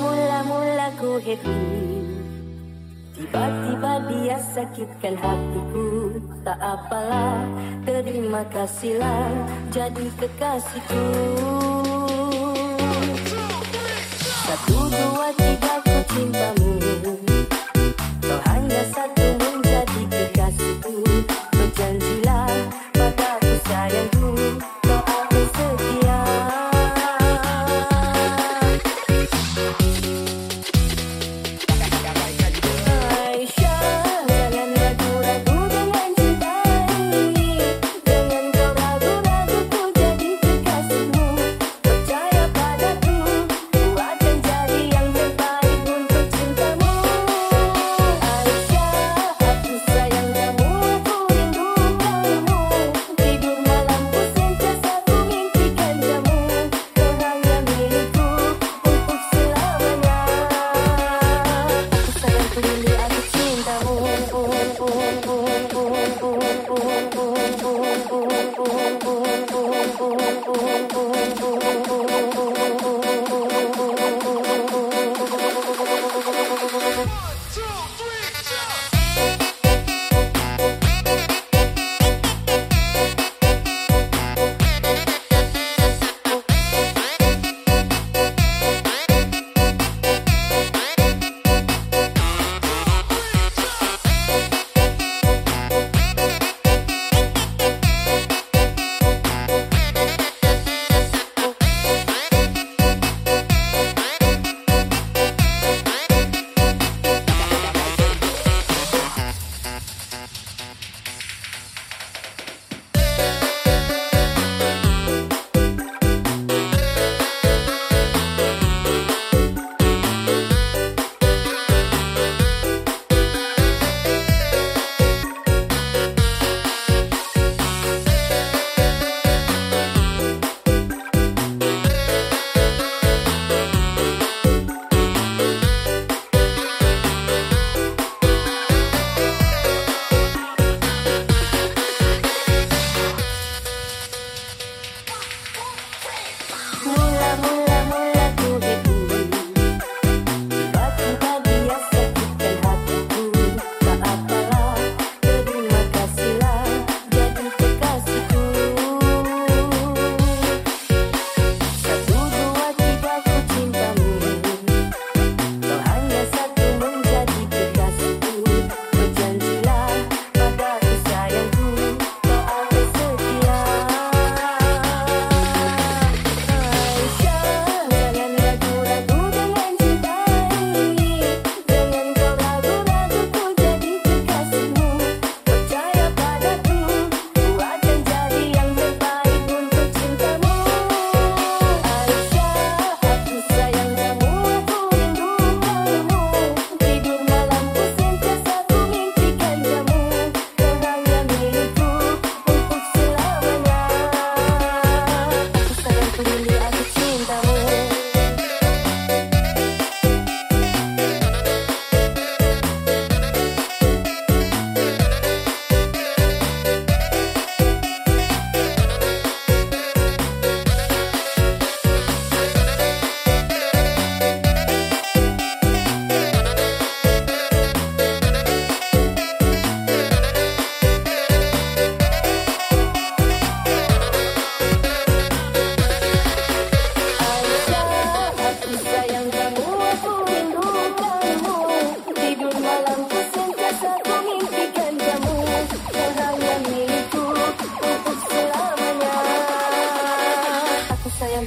mula-mula ku happy. Tiba-tiba dia sakitkan hatiku. Tak apalah, terima kasihlah. Jadi kekasihku. Satu, dua, tiga, ku cintamu. Kau hanya satu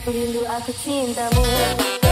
Rindu aku cintamu.